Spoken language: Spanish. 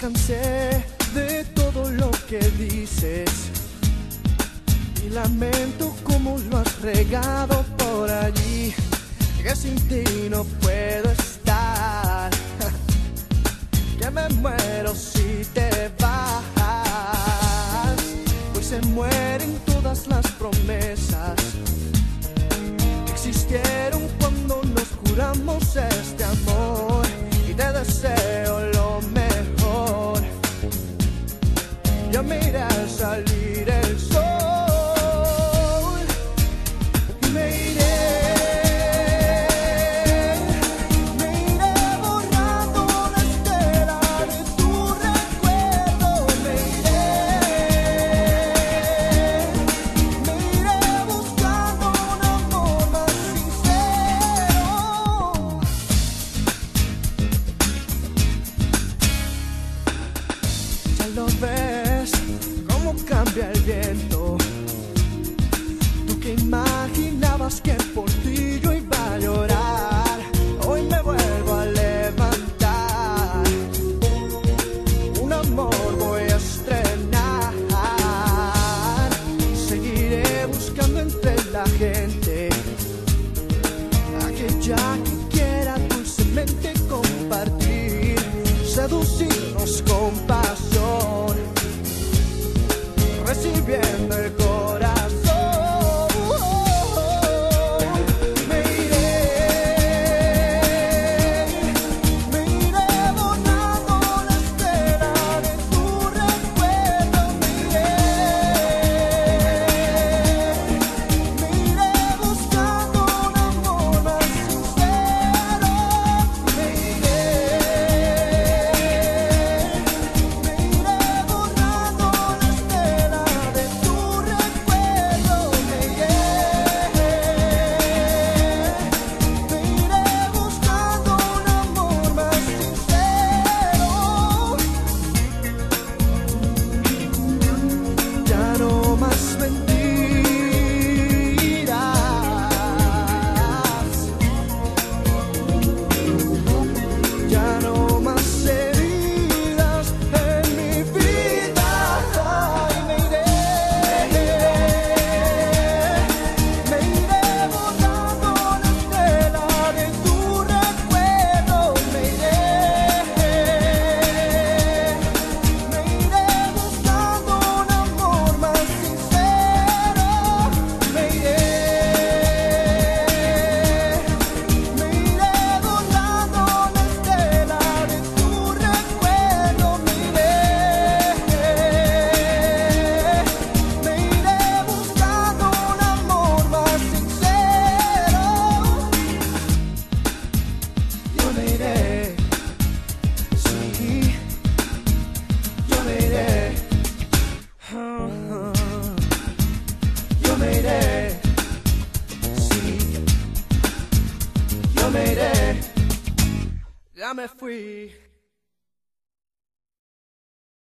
cansé de todo lo que dices y lamento cómo lo has regado por allí. Que sin ti no puedo estar, que me muero si te vas. Pues se mueren todas las promesas que existieron cuando nos juramos este amor lo ves, cómo cambia el viento. Tú que imaginabas que por ti yo iba a llorar, hoy me vuelvo a levantar. Un amor voy a estrenar. Seguiré buscando entre la gente aquella que quiera dulcemente compartir, seducirnos con me iré, ya me fui.